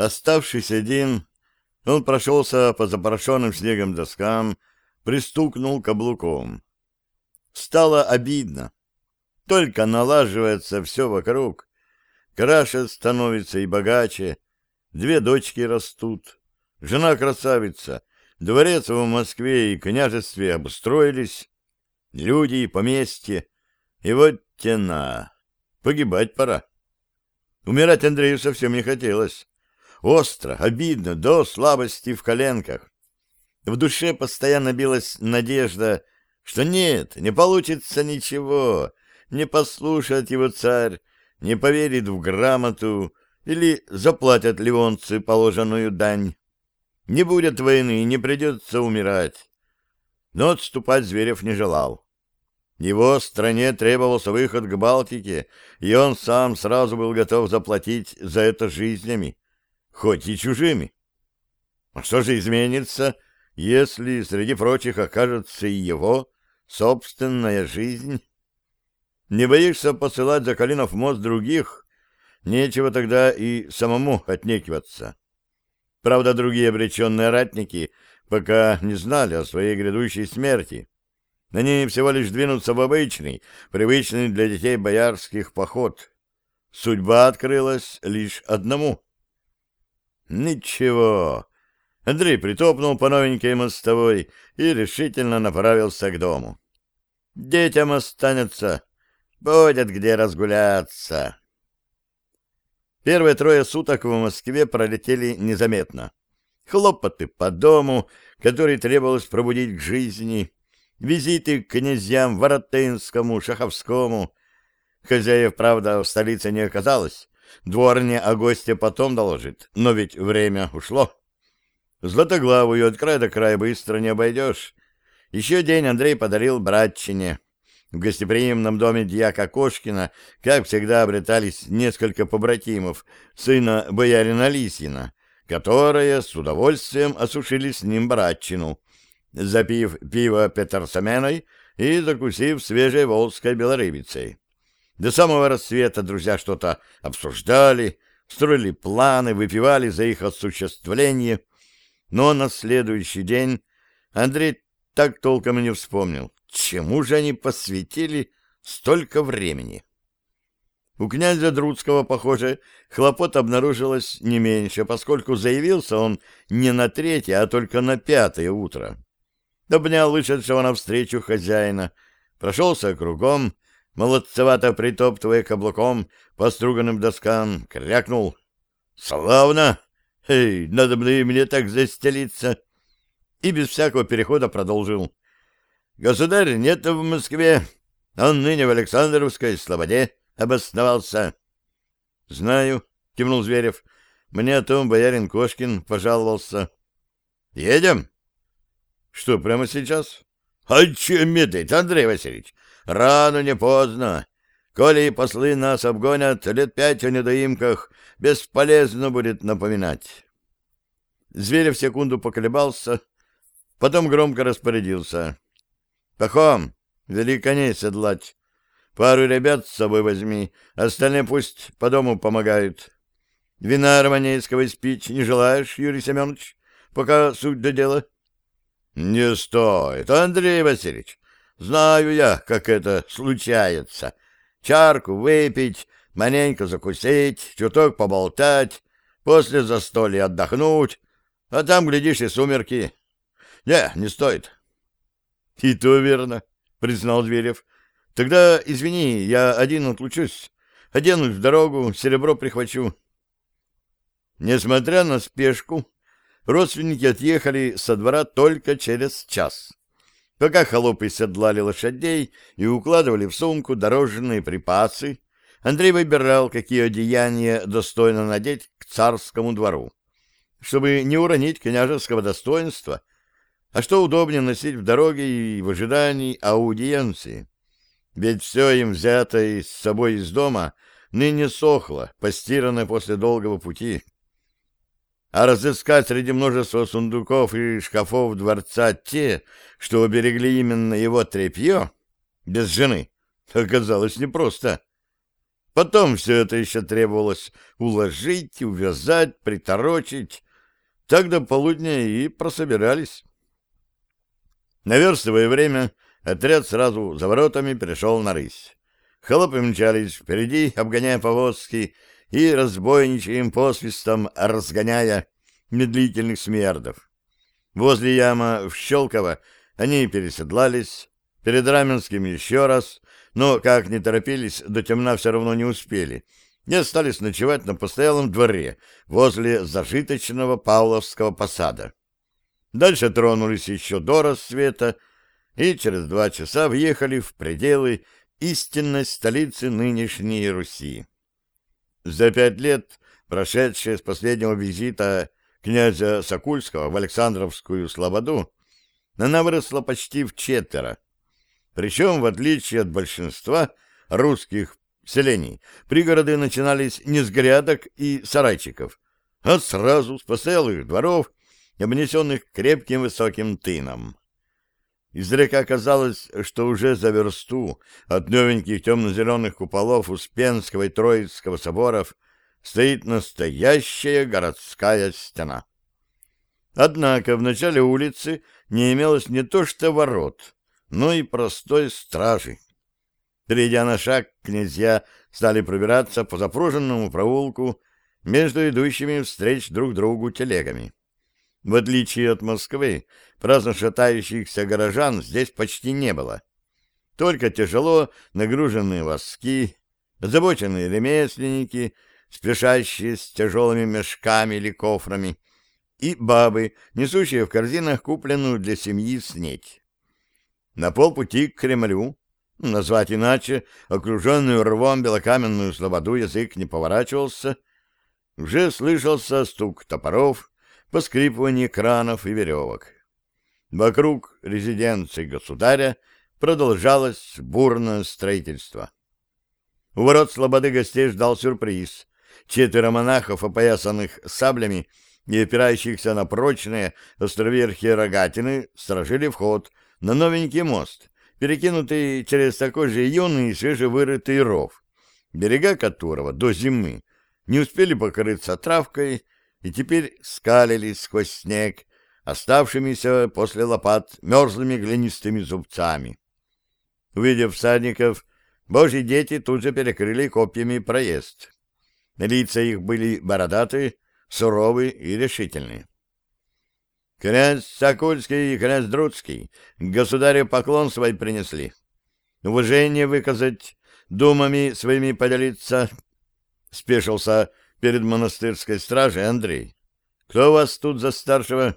Оставшись один, он прошелся по запорошенным снегом доскам, пристукнул каблуком. Стало обидно. Только налаживается все вокруг. Краша становится и богаче, две дочки растут, жена красавица, дворец в Москве и княжестве обустроились, люди и поместье, и вот тена, погибать пора. Умирать Андрею совсем не хотелось. Остро, обидно, до слабости в коленках. В душе постоянно билась надежда, что нет, не получится ничего, не послушает его царь, не поверит в грамоту или заплатят ливонцы положенную дань. Не будет войны, не придется умирать. Но отступать Зверев не желал. Его стране требовался выход к Балтике, и он сам сразу был готов заплатить за это жизнями, хоть и чужими. А что же изменится, если среди прочих окажется и его собственная жизнь? Не боишься посылать за Калинов мост других? Нечего тогда и самому отнекиваться. Правда, другие обреченные ратники пока не знали о своей грядущей смерти. Они всего лишь двинутся в обычный, привычный для детей боярских поход. Судьба открылась лишь одному. Ничего. Андрей притопнул по новенькой мостовой и решительно направился к дому. Детям останется, будет где разгуляться. Первые трое суток в Москве пролетели незаметно. Хлопоты по дому, который требовалось пробудить к жизни, визиты к князьям Воротынскому, Шаховскому. Хозяев, правда, в столице не оказалось. Дворня о госте потом доложит, но ведь время ушло. Златоглавую от края до края быстро не обойдешь. Еще день Андрей подарил братчине. В гостеприимном доме дьяка Кошкина, как всегда, обретались несколько побратимов, сына боярина Лисина, которые с удовольствием осушили с ним братчину, запив пиво Петерсаменой и закусив свежей волжской белорыбицей. До самого рассвета друзья что-то обсуждали, строили планы, выпивали за их осуществление, но на следующий день Андрей так толком и не вспомнил, чему же они посвятили столько времени. У князя Друцкого, похоже, хлопот обнаружилось не меньше, поскольку заявился он не на третье, а только на пятое утро обнял вышедшего навстречу хозяина, прошелся кругом, молодцевато притоптывая каблуком по струганным доскам, крякнул. «Славно! Эй, надо бы мне так застелиться!» И без всякого перехода продолжил. «Государь нет в Москве, он ныне в Александровской слободе обосновался». «Знаю», — кивнул Зверев, — «мне о том боярин Кошкин пожаловался». «Едем?» Что, прямо сейчас? А чем медлить, Андрей Васильевич? Рано не поздно. Коли и послы нас обгонят, лет пять о недоимках бесполезно будет напоминать. Зверев секунду поколебался, потом громко распорядился. — Пахом, вели коней седлать. Пару ребят с собой возьми, остальные пусть по дому помогают. Вина романейского спить не желаешь, Юрий Семенович, пока суть до дела? — не стоит, Андрей Васильевич. Знаю я, как это случается. Чарку выпить, маленько закусить, чуток поболтать, после застолья отдохнуть, а там, глядишь, и сумерки. Не, не стоит. — И то верно, — признал Зверев. — Тогда, извини, я один отлучусь. Оденусь в дорогу, серебро прихвачу. Несмотря на спешку, родственники отъехали со двора только через час. Пока холопы седлали лошадей и укладывали в сумку дорожные припасы, Андрей выбирал, какие одеяния достойно надеть к царскому двору, чтобы не уронить княжеского достоинства, а что удобнее носить в дороге и в ожидании аудиенции. Ведь все им взятое с собой из дома ныне сохло, постиранное после долгого пути а разыскать среди множества сундуков и шкафов дворца те, что уберегли именно его тряпье, без жены, оказалось непросто. Потом все это еще требовалось уложить, увязать, приторочить. Так до полудня и прособирались. Наверстывая время, отряд сразу за воротами перешел на рысь. Холопы мчались впереди, обгоняя повозки и разбойничаем посвистом разгоняя медлительных смердов. Возле яма в Щелково они переседлались, перед Раменским еще раз, но, как не торопились, до темна все равно не успели, и остались ночевать на постоялом дворе возле зажиточного Павловского посада. Дальше тронулись еще до рассвета и через два часа въехали в пределы истинной столицы нынешней Руси. За пять лет, прошедшие с последнего визита князя Сокульского в Александровскую Слободу, она выросла почти в четверо. Причем, в отличие от большинства русских селений, пригороды начинались не с грядок и сарайчиков, а сразу с постоялых дворов, обнесенных крепким высоким тыном. Издалека казалось, что уже за версту от новеньких темно-зеленых куполов Успенского и Троицкого соборов стоит настоящая городская стена. Однако в начале улицы не имелось не то что ворот, но и простой стражи. Перейдя на шаг, князья стали пробираться по запруженному проулку между идущими встреч друг другу телегами. В отличие от Москвы, праздно шатающихся горожан здесь почти не было. Только тяжело нагруженные воски, озабоченные ремесленники, спешащие с тяжелыми мешками или кофрами, и бабы, несущие в корзинах купленную для семьи снеть. На полпути к Кремлю, назвать иначе, окруженную рвом белокаменную слободу язык не поворачивался, уже слышался стук топоров, поскрипывание кранов и веревок. Вокруг резиденции государя продолжалось бурное строительство. У ворот слободы гостей ждал сюрприз. Четверо монахов, опоясанных саблями и опирающихся на прочные островерхие рогатины, сторожили вход на новенький мост, перекинутый через такой же юный и свежевырытый ров, берега которого до зимы не успели покрыться травкой и теперь скалились сквозь снег, оставшимися после лопат мерзлыми глинистыми зубцами. Увидев всадников, божьи дети тут же перекрыли копьями проезд. Лица их были бородатые, суровые и решительные. Князь Сокольский и князь Друцкий государю поклон свой принесли. Уважение выказать, думами своими поделиться, спешился перед монастырской стражей Андрей. Кто вас тут за старшего?